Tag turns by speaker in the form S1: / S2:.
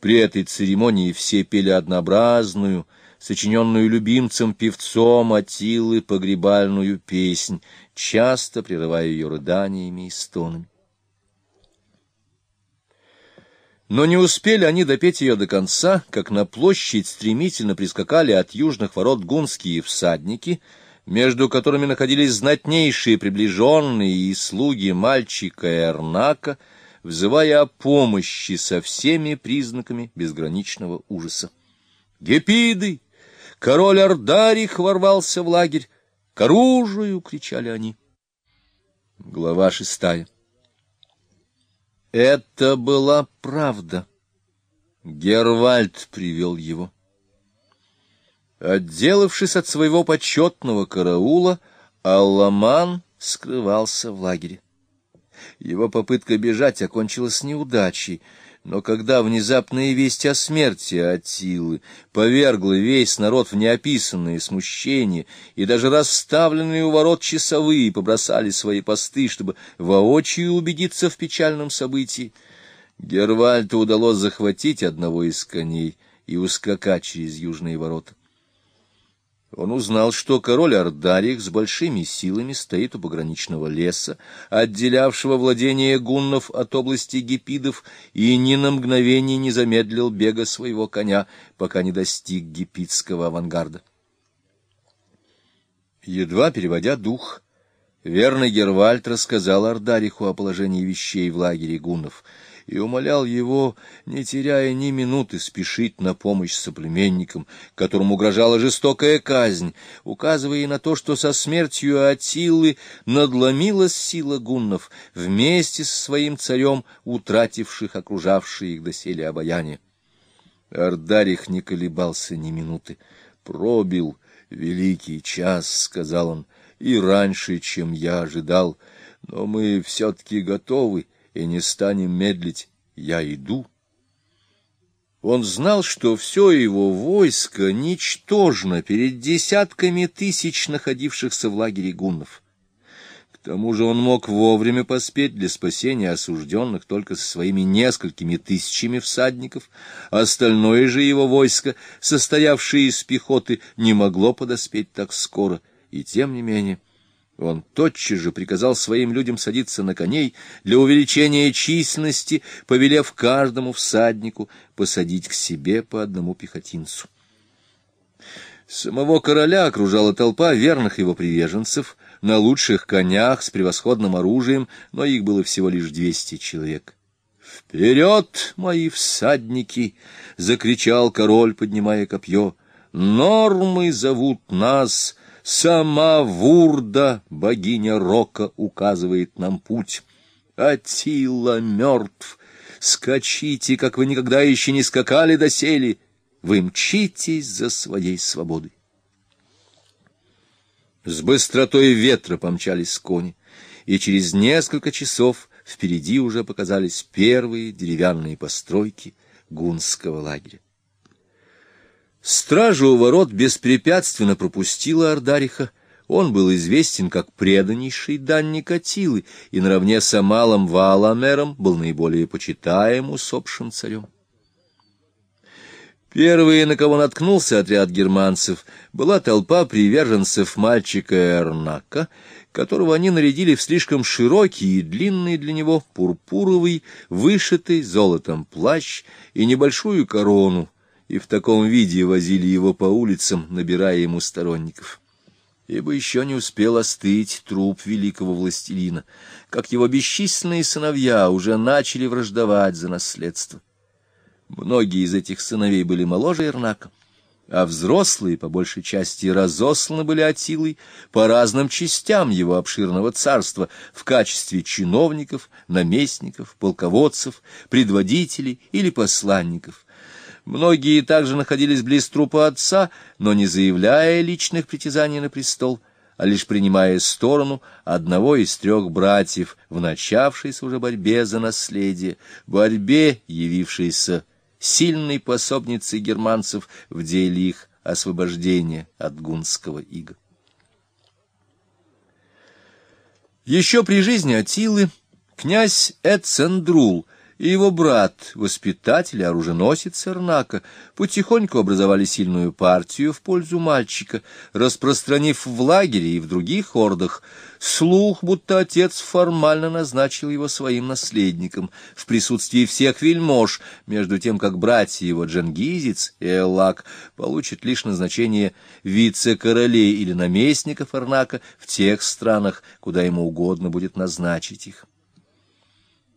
S1: При этой церемонии все пели однообразную, сочиненную любимцем-певцом Атилы погребальную песнь, часто прерывая ее рыданиями и стонами. Но не успели они допеть ее до конца, как на площадь стремительно прискакали от южных ворот гунские всадники, между которыми находились знатнейшие приближенные и слуги мальчика Эрнака, взывая о помощи со всеми признаками безграничного ужаса. «Гепиды! Король Ардарих ворвался в лагерь! К оружию!» — кричали они. Глава шестая это была правда. Гервальд привел его. Отделавшись от своего почетного караула, Алламан скрывался в лагере. Его попытка бежать окончилась неудачей — но когда внезапная весть о смерти Атилы повергла весь народ в неописанное смущение, и даже расставленные у ворот часовые побросали свои посты, чтобы воочию убедиться в печальном событии, Гервальту удалось захватить одного из коней и ускакать через южные ворота. Он узнал, что король Ардарих с большими силами стоит у пограничного леса, отделявшего владение гуннов от области гипидов, и ни на мгновение не замедлил бега своего коня, пока не достиг гипидского авангарда. Едва переводя дух, верный Гервальд рассказал Ардариху о положении вещей в лагере гуннов — и умолял его, не теряя ни минуты, спешить на помощь соплеменникам, которым угрожала жестокая казнь, указывая на то, что со смертью Атилы надломилась сила гуннов, вместе со своим царем, утративших окружавшие их доселе обаяние. Ардарих не колебался ни минуты. «Пробил великий час», — сказал он, — «и раньше, чем я ожидал, но мы все-таки готовы» и не станем медлить. Я иду. Он знал, что все его войско ничтожно перед десятками тысяч находившихся в лагере гуннов. К тому же он мог вовремя поспеть для спасения осужденных только со своими несколькими тысячами всадников, остальное же его войско, состоявшее из пехоты, не могло подоспеть так скоро, и тем не менее он тотчас же приказал своим людям садиться на коней для увеличения численности, повелев каждому всаднику посадить к себе по одному пехотинцу. Самого короля окружала толпа верных его приверженцев на лучших конях с превосходным оружием, но их было всего лишь двести человек. «Вперед, мои всадники!» — закричал король, поднимая копье. «Нормы зовут нас!» Сама Вурда, богиня Рока, указывает нам путь. Атила мертв. Скачите, как вы никогда еще не скакали доселе. Вы мчитесь за своей свободой. С быстротой ветра помчались кони, и через несколько часов впереди уже показались первые деревянные постройки гунского лагеря. Стража у ворот беспрепятственно пропустила Ардариха. Он был известен как преданнейший данник Атилы, и наравне с Амалом Вааламером был наиболее почитаем усопшим царем. Первые, на кого наткнулся отряд германцев, была толпа приверженцев мальчика Эрнака, которого они нарядили в слишком широкий и длинный для него пурпуровый, вышитый золотом плащ и небольшую корону, и в таком виде возили его по улицам, набирая ему сторонников. Ибо еще не успел остыть труп великого властелина, как его бесчисленные сыновья уже начали враждовать за наследство. Многие из этих сыновей были моложе Ирнака, а взрослые, по большей части, разосланы были Атилой по разным частям его обширного царства в качестве чиновников, наместников, полководцев, предводителей или посланников — Многие также находились близ трупа отца, но не заявляя личных притязаний на престол, а лишь принимая сторону одного из трех братьев в начавшейся уже борьбе за наследие, борьбе, явившейся сильной пособницей германцев в деле их освобождения от гунского ига. Еще при жизни Атилы князь Эцендрул — и его брат, воспитатель и оруженосец Эрнака, потихоньку образовали сильную партию в пользу мальчика, распространив в лагере и в других ордах слух, будто отец формально назначил его своим наследником в присутствии всех вельмож, между тем как братья его Джангизец и Эллак получат лишь назначение вице-королей или наместников Эрнака в тех странах, куда ему угодно будет назначить их.